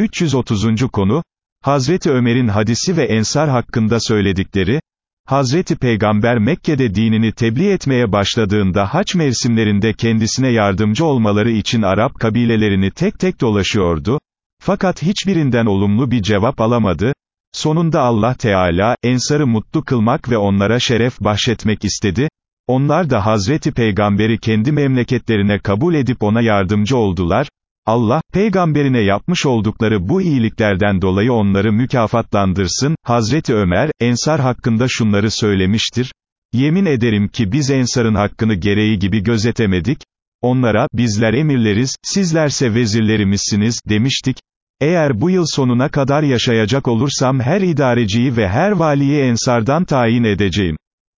330. konu, Hazreti Ömer'in hadisi ve ensar hakkında söyledikleri, Hazreti Peygamber Mekke'de dinini tebliğ etmeye başladığında haç mevsimlerinde kendisine yardımcı olmaları için Arap kabilelerini tek tek dolaşıyordu, fakat hiçbirinden olumlu bir cevap alamadı, sonunda Allah Teala, ensarı mutlu kılmak ve onlara şeref bahşetmek istedi, onlar da Hazreti Peygamberi kendi memleketlerine kabul edip ona yardımcı oldular, Allah, peygamberine yapmış oldukları bu iyiliklerden dolayı onları mükafatlandırsın, Hazreti Ömer, Ensar hakkında şunları söylemiştir, yemin ederim ki biz Ensar'ın hakkını gereği gibi gözetemedik, onlara, bizler emirleriz, sizlerse vezirlerimizsiniz, demiştik, eğer bu yıl sonuna kadar yaşayacak olursam her idareciyi ve her valiyi Ensardan tayin edeceğim.